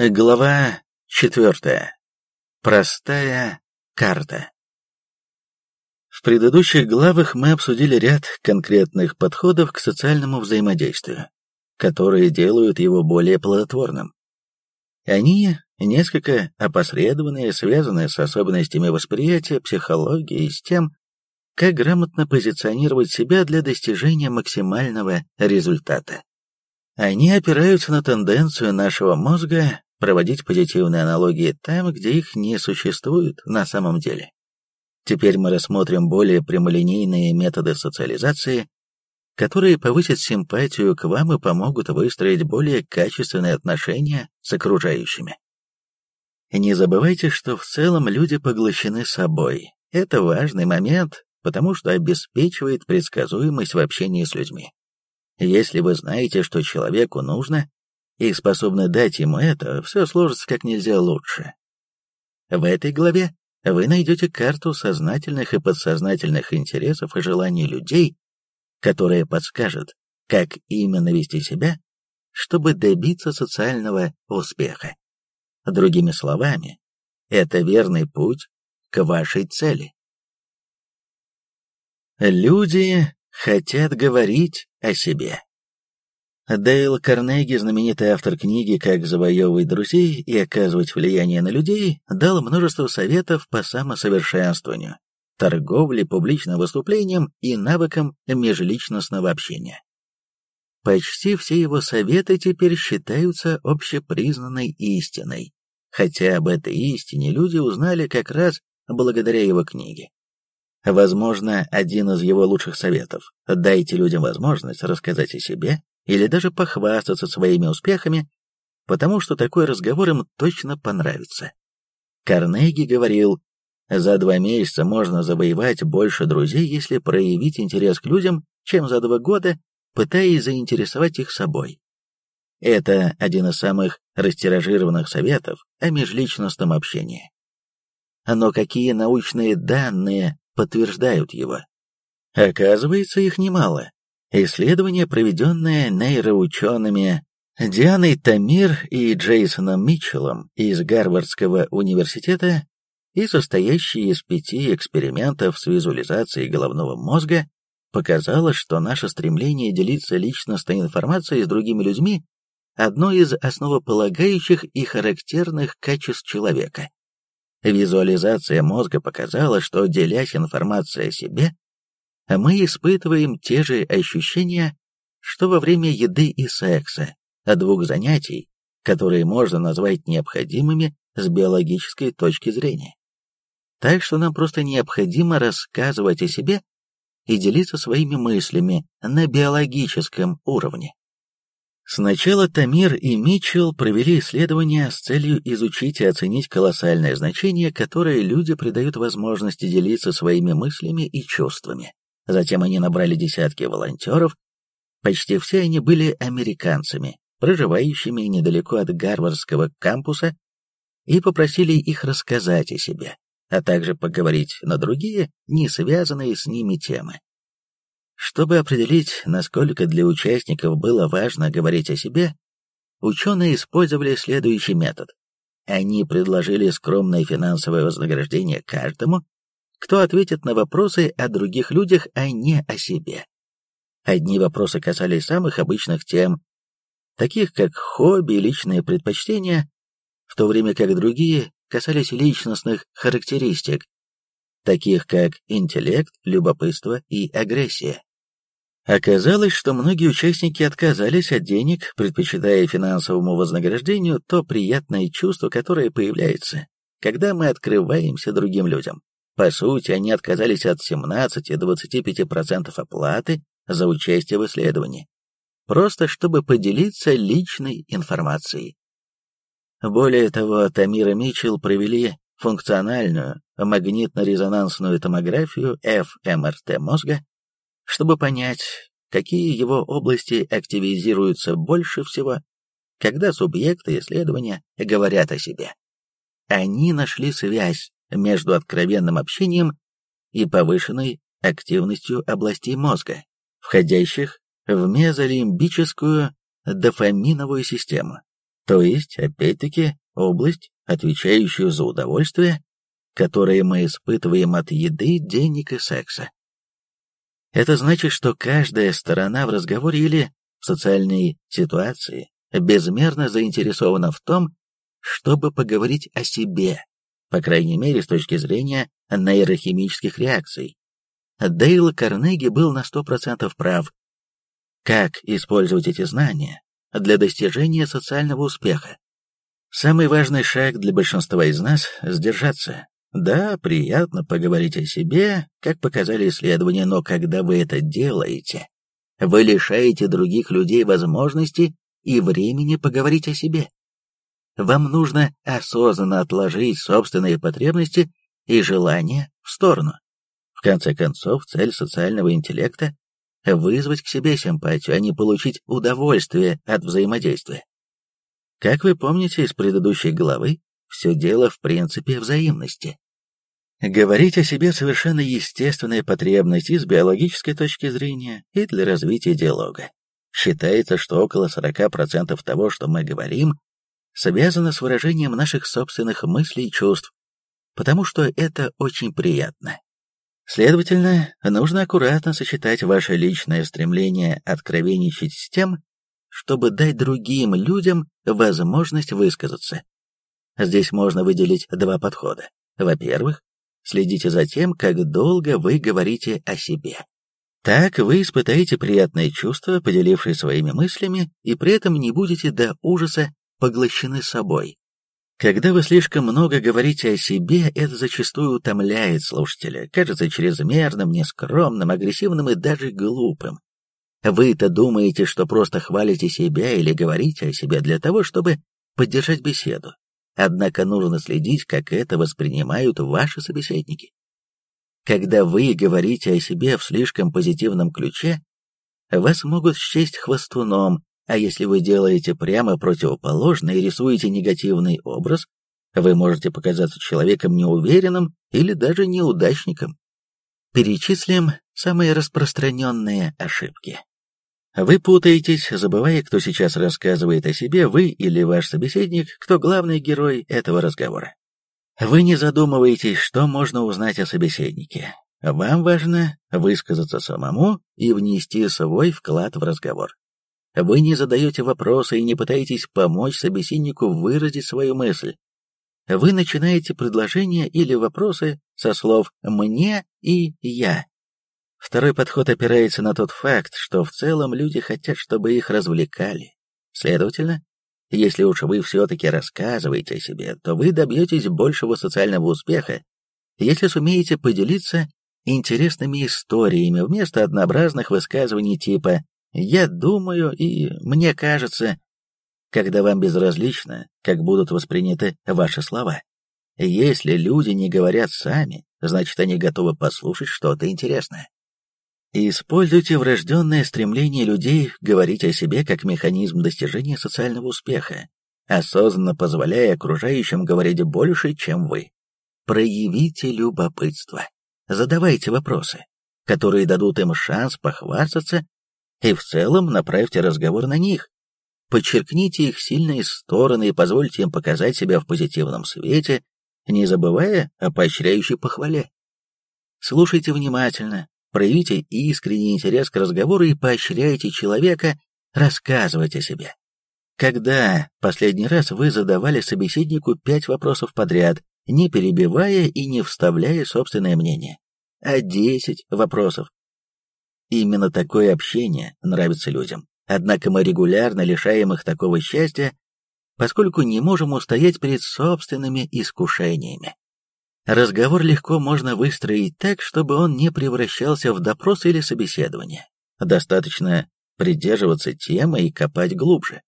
Глава четвертая. Простая карта. В предыдущих главах мы обсудили ряд конкретных подходов к социальному взаимодействию, которые делают его более плодотворным. Они несколько опосредованные, связанные с особенностями восприятия, психологии и с тем, как грамотно позиционировать себя для достижения максимального результата. Они опираются на тенденцию нашего мозга проводить позитивные аналогии там, где их не существует на самом деле. Теперь мы рассмотрим более прямолинейные методы социализации, которые повысят симпатию к вам и помогут выстроить более качественные отношения с окружающими. Не забывайте, что в целом люди поглощены собой. Это важный момент, потому что обеспечивает предсказуемость в общении с людьми. Если вы знаете, что человеку нужно, и способны дать ему это, все сложится как нельзя лучше. В этой главе вы найдете карту сознательных и подсознательных интересов и желаний людей, которая подскажет, как именно вести себя, чтобы добиться социального успеха. Другими словами, это верный путь к вашей цели. Люди хотят говорить о себе. Дейл Карнеги, знаменитый автор книги «Как завоевывать друзей и оказывать влияние на людей», дал множество советов по самосовершенствованию, торговле, публичным выступлениям и навыкам межличностного общения. Почти все его советы теперь считаются общепризнанной истиной, хотя об этой истине люди узнали как раз благодаря его книге. Возможно, один из его лучших советов – дайте людям возможность рассказать о себе или даже похвастаться своими успехами, потому что такой разговор им точно понравится. Карнеги говорил, за два месяца можно завоевать больше друзей, если проявить интерес к людям, чем за два года, пытаясь заинтересовать их собой. Это один из самых растиражированных советов о межличностном общении. Но какие научные данные подтверждают его? Оказывается, их немало. Исследование, проведенное нейроучеными Дианой Тамир и Джейсоном Митчеллом из Гарвардского университета и состоящее из пяти экспериментов с визуализацией головного мозга, показало, что наше стремление делиться личностной информацией с другими людьми – одно из основополагающих и характерных качеств человека. Визуализация мозга показала, что, делясь информацией о себе, мы испытываем те же ощущения, что во время еды и секса, а двух занятий, которые можно назвать необходимыми с биологической точки зрения. Так что нам просто необходимо рассказывать о себе и делиться своими мыслями на биологическом уровне. Сначала Тамир и Митчелл провели исследования с целью изучить и оценить колоссальное значение, которое люди придают возможности делиться своими мыслями и чувствами. Затем они набрали десятки волонтеров, почти все они были американцами, проживающими недалеко от Гарвардского кампуса, и попросили их рассказать о себе, а также поговорить на другие, не связанные с ними темы. Чтобы определить, насколько для участников было важно говорить о себе, ученые использовали следующий метод. Они предложили скромное финансовое вознаграждение каждому, кто ответит на вопросы о других людях, а не о себе. Одни вопросы касались самых обычных тем, таких как хобби и личные предпочтения, в то время как другие касались личностных характеристик, таких как интеллект, любопытство и агрессия. Оказалось, что многие участники отказались от денег, предпочитая финансовому вознаграждению то приятное чувство, которое появляется, когда мы открываемся другим людям. По сути, они отказались от 17-25% оплаты за участие в исследовании, просто чтобы поделиться личной информацией. Более того, Тамира Митчелл провели функциональную магнитно-резонансную томографию ФМРТ мозга, чтобы понять, какие его области активизируются больше всего, когда субъекты исследования говорят о себе. Они нашли связь между откровенным общением и повышенной активностью областей мозга, входящих в мезолимбическую дофаминовую систему. То есть, опять-таки, область, отвечающую за удовольствие, которое мы испытываем от еды, денег и секса. Это значит, что каждая сторона в разговоре или в социальной ситуации безмерно заинтересована в том, чтобы поговорить о себе, по крайней мере с точки зрения нейрохимических реакций. Дейл Карнеги был на 100% прав. Как использовать эти знания для достижения социального успеха? Самый важный шаг для большинства из нас – сдержаться. Да, приятно поговорить о себе, как показали исследования, но когда вы это делаете, вы лишаете других людей возможности и времени поговорить о себе. Вам нужно осознанно отложить собственные потребности и желания в сторону. В конце концов, цель социального интеллекта – вызвать к себе симпатию, а не получить удовольствие от взаимодействия. Как вы помните из предыдущей главы, все дело в принципе взаимности. Говорить о себе совершенно естественная потребность и с биологической точки зрения, и для развития диалога. Считается, что около 40% того, что мы говорим, связано с выражением наших собственных мыслей и чувств, потому что это очень приятно. Следовательно, нужно аккуратно сочетать ваше личное стремление откровенничать с тем, чтобы дать другим людям возможность высказаться. Здесь можно выделить два подхода. Во-первых, следите за тем, как долго вы говорите о себе. Так вы испытаете приятное чувство, поделившись своими мыслями, и при этом не будете до ужаса поглощены собой. Когда вы слишком много говорите о себе, это зачастую утомляет слушателя, кажется чрезмерным, нескромным, агрессивным и даже глупым. Вы-то думаете, что просто хвалите себя или говорите о себе для того, чтобы поддержать беседу. Однако нужно следить, как это воспринимают ваши собеседники. Когда вы говорите о себе в слишком позитивном ключе, вас могут счесть хвостуном, а если вы делаете прямо противоположное и рисуете негативный образ, вы можете показаться человеком неуверенным или даже неудачником. Перечислим самые распространенные ошибки. Вы путаетесь, забывая, кто сейчас рассказывает о себе, вы или ваш собеседник, кто главный герой этого разговора. Вы не задумываетесь, что можно узнать о собеседнике. Вам важно высказаться самому и внести свой вклад в разговор. Вы не задаете вопросы и не пытаетесь помочь собеседнику выразить свою мысль. Вы начинаете предложения или вопросы со слов «мне» и «я». Второй подход опирается на тот факт, что в целом люди хотят, чтобы их развлекали. Следовательно, если уж вы все-таки рассказываете о себе, то вы добьетесь большего социального успеха, если сумеете поделиться интересными историями вместо однообразных высказываний типа я думаю и мне кажется, когда вам безразлично, как будут восприняты ваши слова. Если люди не говорят сами, значит они готовы послушать что-то интересное. Используйте врожденное стремление людей говорить о себе как механизм достижения социального успеха, осознанно позволяя окружающим говорить больше, чем вы. Проявите любопытство. Задавайте вопросы, которые дадут им шанс похвастаться и в целом направьте разговор на них. Подчеркните их сильные стороны и позвольте им показать себя в позитивном свете, не забывая о поощряющей похвале. Слушайте внимательно, проявите искренний интерес к разговору и поощряйте человека рассказывать о себе. Когда последний раз вы задавали собеседнику пять вопросов подряд, не перебивая и не вставляя собственное мнение, а десять вопросов, Именно такое общение нравится людям. Однако мы регулярно лишаем их такого счастья, поскольку не можем устоять перед собственными искушениями. Разговор легко можно выстроить так, чтобы он не превращался в допрос или собеседование. Достаточно придерживаться темы и копать глубже.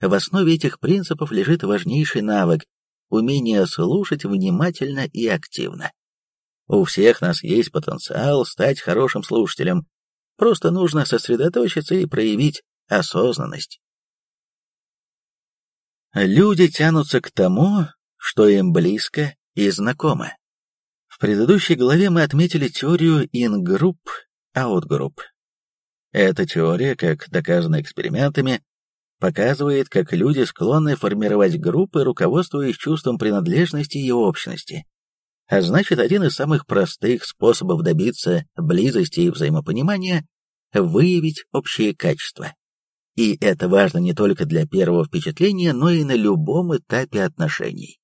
В основе этих принципов лежит важнейший навык – умение слушать внимательно и активно. У всех нас есть потенциал стать хорошим слушателем, Просто нужно сосредоточиться и проявить осознанность. Люди тянутся к тому, что им близко и знакомо. В предыдущей главе мы отметили теорию in-group, out-group. Эта теория, как доказано экспериментами, показывает, как люди склонны формировать группы, руководствуясь чувством принадлежности и общности. А значит, один из самых простых способов добиться близости и взаимопонимания – выявить общие качества. И это важно не только для первого впечатления, но и на любом этапе отношений.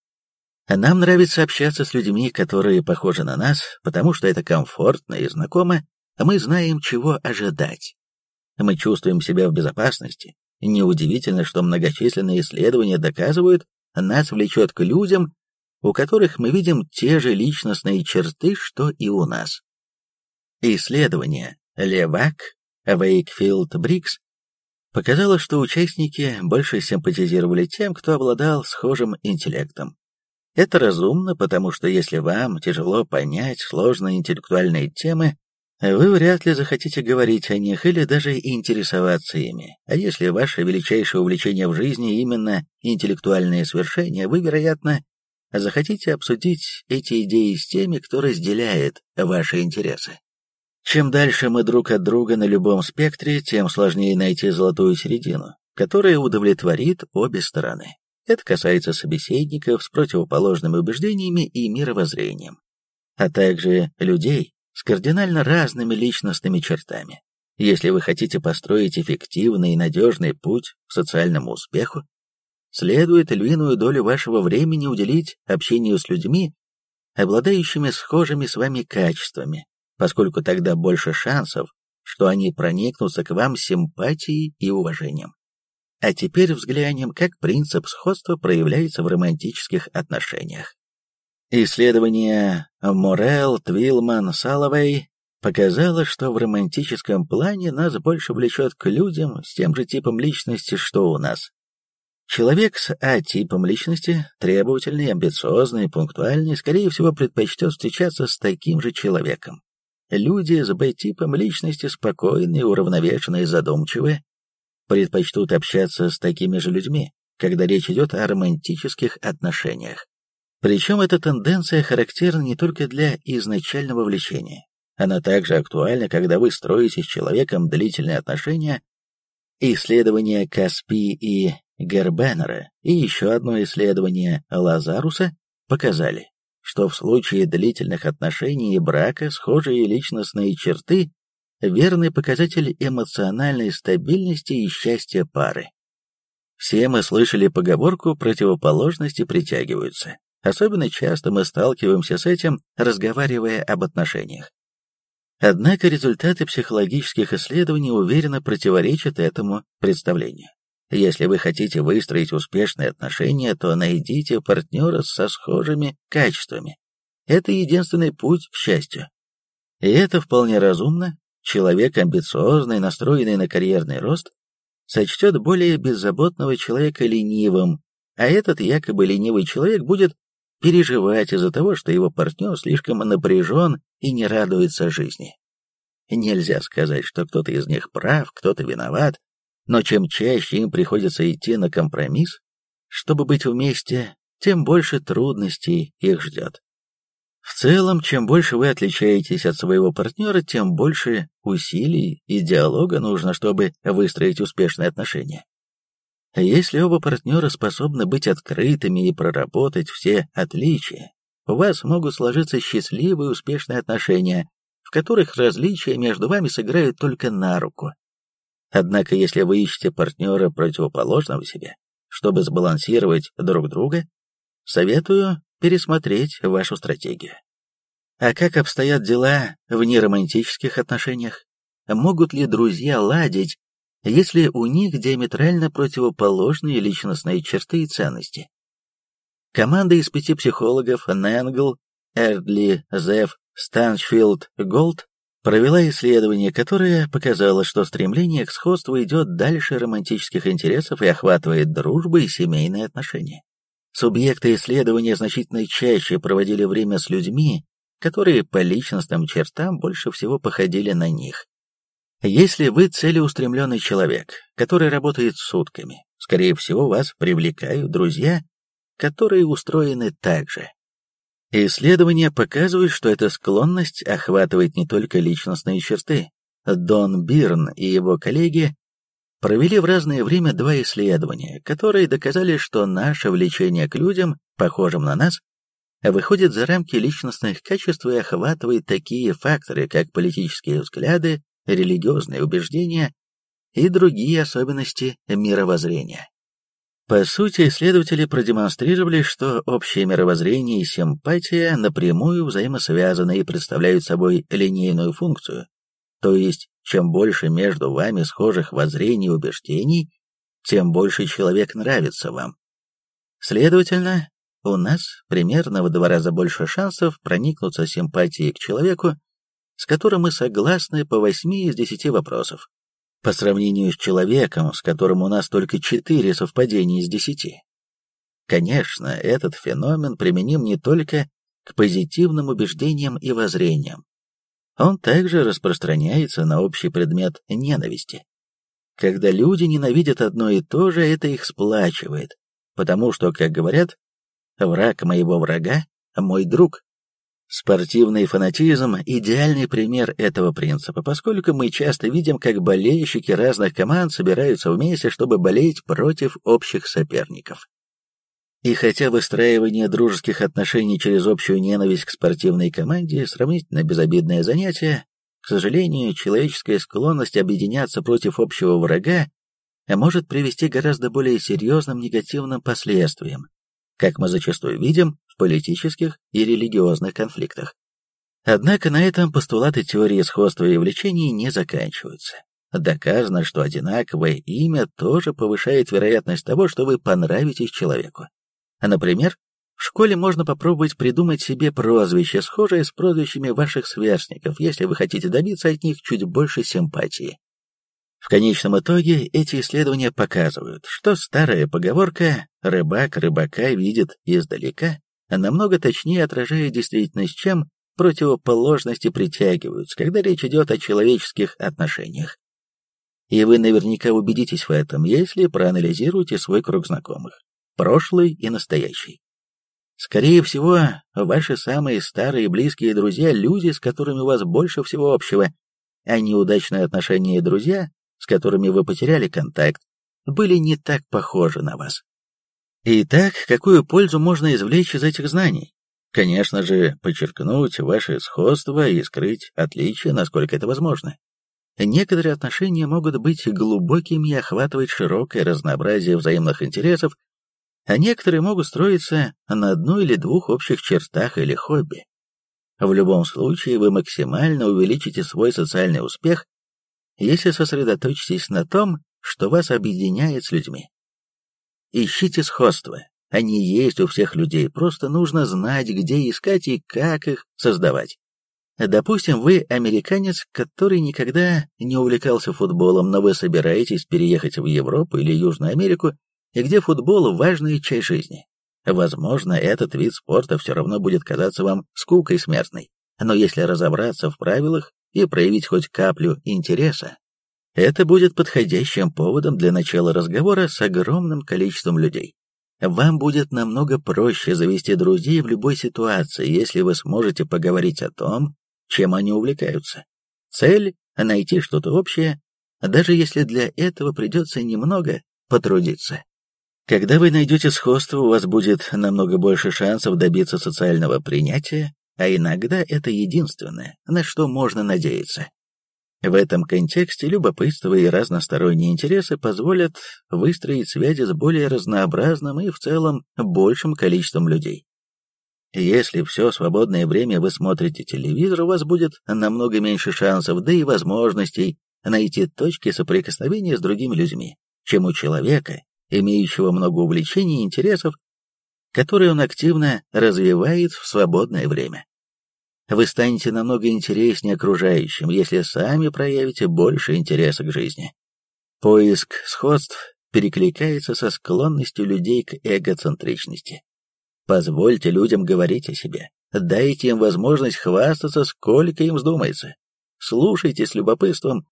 Нам нравится общаться с людьми, которые похожи на нас, потому что это комфортно и знакомо, а мы знаем, чего ожидать. Мы чувствуем себя в безопасности. Неудивительно, что многочисленные исследования доказывают, нас влечет к людям, у которых мы видим те же личностные черты, что и у нас. Исследование Левак, Вейкфилд Брикс показало, что участники больше симпатизировали тем, кто обладал схожим интеллектом. Это разумно, потому что если вам тяжело понять сложные интеллектуальные темы, вы вряд ли захотите говорить о них или даже интересоваться ими. А если ваше величайшее увлечение в жизни именно интеллектуальные свершения, вы, вероятно, захотите обсудить эти идеи с теми, кто разделяет ваши интересы. Чем дальше мы друг от друга на любом спектре, тем сложнее найти золотую середину, которая удовлетворит обе стороны. Это касается собеседников с противоположными убеждениями и мировоззрением, а также людей с кардинально разными личностными чертами. Если вы хотите построить эффективный и надежный путь к социальному успеху, следует львиную долю вашего времени уделить общению с людьми, обладающими схожими с вами качествами, поскольку тогда больше шансов, что они проникнутся к вам симпатией и уважением. А теперь взглянем, как принцип сходства проявляется в романтических отношениях. Исследование Морел, Твилман, Саловей показало, что в романтическом плане нас больше влечет к людям с тем же типом личности, что у нас. Человек с А-типом личности, требовательный, амбициозный, пунктуальный, скорее всего, предпочтет встречаться с таким же человеком. Люди с Б-типом личности спокойные, уравновешенные, задумчивые, предпочтут общаться с такими же людьми, когда речь идет о романтических отношениях. Причем эта тенденция характерна не только для изначального влечения. Она также актуальна, когда вы строите с человеком длительные отношения. Исследования Каспи и Гербенера и еще одно исследование Лазаруса показали, что в случае длительных отношений и брака схожие личностные черты верный показатель эмоциональной стабильности и счастья пары. Все мы слышали поговорку «противоположности притягиваются». Особенно часто мы сталкиваемся с этим, разговаривая об отношениях. Однако результаты психологических исследований уверенно противоречат этому представлению. Если вы хотите выстроить успешные отношения, то найдите партнера со схожими качествами. Это единственный путь к счастью. И это вполне разумно, Человек амбициозный, настроенный на карьерный рост, сочтет более беззаботного человека ленивым, а этот якобы ленивый человек будет переживать из-за того, что его партнер слишком напряжен и не радуется жизни. Нельзя сказать, что кто-то из них прав, кто-то виноват, но чем чаще им приходится идти на компромисс, чтобы быть вместе, тем больше трудностей их ждет. В целом, чем больше вы отличаетесь от своего партнера, тем больше усилий и диалога нужно, чтобы выстроить успешные отношения. Если оба партнера способны быть открытыми и проработать все отличия, у вас могут сложиться счастливые успешные отношения, в которых различия между вами сыграют только на руку. Однако, если вы ищете партнера противоположного себе, чтобы сбалансировать друг друга, советую пересмотреть вашу стратегию. А как обстоят дела в неромантических отношениях? Могут ли друзья ладить, если у них диаметрально противоположные личностные черты и ценности? Команда из пяти психологов Ненгл, Эрдли, Зев, Станчфилд, Голд провела исследование, которое показало, что стремление к сходству идет дальше романтических интересов и охватывает дружбы и семейные отношения. Субъекты исследования значительно чаще проводили время с людьми, которые по личностным чертам больше всего походили на них. Если вы целеустремленный человек, который работает сутками, скорее всего, вас привлекают друзья, которые устроены так же. Исследования показывают, что эта склонность охватывает не только личностные черты. Дон Бирн и его коллеги провели в разное время два исследования, которые доказали, что наше влечение к людям, похожим на нас, выходит за рамки личностных качеств и охватывает такие факторы, как политические взгляды, религиозные убеждения и другие особенности мировоззрения. По сути, исследователи продемонстрировали, что общее мировоззрение и симпатия напрямую взаимосвязаны и представляют собой линейную функцию. То есть, чем больше между вами схожих воззрений и убеждений, тем больше человек нравится вам. Следовательно, у нас примерно в два раза больше шансов проникнуться симпатией к человеку, с которым мы согласны по восьми из десяти вопросов по сравнению с человеком, с которым у нас только четыре совпадения из десяти. Конечно, этот феномен применим не только к позитивным убеждениям и воззрениям. Он также распространяется на общий предмет ненависти. Когда люди ненавидят одно и то же, это их сплачивает, потому что, как говорят, враг моего врага – мой друг. Спортивный фанатизм – идеальный пример этого принципа, поскольку мы часто видим, как болельщики разных команд собираются вместе, чтобы болеть против общих соперников. И хотя выстраивание дружеских отношений через общую ненависть к спортивной команде – сравнительно безобидное занятие, к сожалению, человеческая склонность объединяться против общего врага может привести к гораздо более серьезным негативным последствиям, как мы зачастую видим политических и религиозных конфликтах. Однако на этом постулаты теории сходства и влечений не заканчиваются. Доказано, что одинаковое имя тоже повышает вероятность того, что вы понравитесь человеку. Например, в школе можно попробовать придумать себе прозвище, схожее с прозвищами ваших сверстников, если вы хотите добиться от них чуть больше симпатии. В конечном итоге эти исследования показывают, что старая поговорка «рыбак рыбака видит издалека» намного точнее отражает действительность, чем противоположности притягиваются, когда речь идет о человеческих отношениях. И вы наверняка убедитесь в этом, если проанализируете свой круг знакомых, прошлый и настоящий. Скорее всего, ваши самые старые близкие друзья – люди, с которыми у вас больше всего общего, а неудачные отношения и друзья с которыми вы потеряли контакт, были не так похожи на вас. Итак, какую пользу можно извлечь из этих знаний? Конечно же, подчеркнуть ваше сходство и скрыть отличия, насколько это возможно. Некоторые отношения могут быть глубокими и охватывать широкое разнообразие взаимных интересов, а некоторые могут строиться на одной или двух общих чертах или хобби. В любом случае, вы максимально увеличите свой социальный успех, если сосредоточитесь на том, что вас объединяет с людьми. Ищите сходства. Они есть у всех людей, просто нужно знать, где искать и как их создавать. Допустим, вы американец, который никогда не увлекался футболом, но вы собираетесь переехать в Европу или Южную Америку, и где футбол – важная часть жизни. Возможно, этот вид спорта все равно будет казаться вам скукой смертной, но если разобраться в правилах и проявить хоть каплю интереса, это будет подходящим поводом для начала разговора с огромным количеством людей. Вам будет намного проще завести друзей в любой ситуации, если вы сможете поговорить о том, чем они увлекаются. Цель — найти что-то общее, даже если для этого придется немного потрудиться. Когда вы найдете сходство, у вас будет намного больше шансов добиться социального принятия, а иногда это единственное, на что можно надеяться. В этом контексте любопытство и разносторонние интересы позволят выстроить связи с более разнообразным и в целом большим количеством людей. Если все свободное время вы смотрите телевизор, у вас будет намного меньше шансов, да и возможностей найти точки соприкосновения с другими людьми, чем у человека, имеющего много увлечений и интересов, которые он активно развивает в свободное время. Вы станете намного интереснее окружающим, если сами проявите больше интереса к жизни. Поиск сходств перекликается со склонностью людей к эгоцентричности. Позвольте людям говорить о себе. Дайте им возможность хвастаться, сколько им вздумается. Слушайте с любопытством.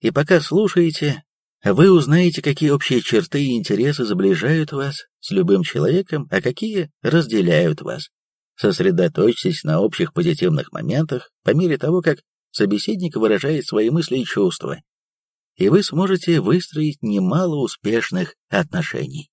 И пока слушаете, вы узнаете, какие общие черты и интересы сближают вас с любым человеком, а какие разделяют вас. Сосредоточьтесь на общих позитивных моментах по мере того, как собеседник выражает свои мысли и чувства. и вы сможете выстроить немало успешных отношений.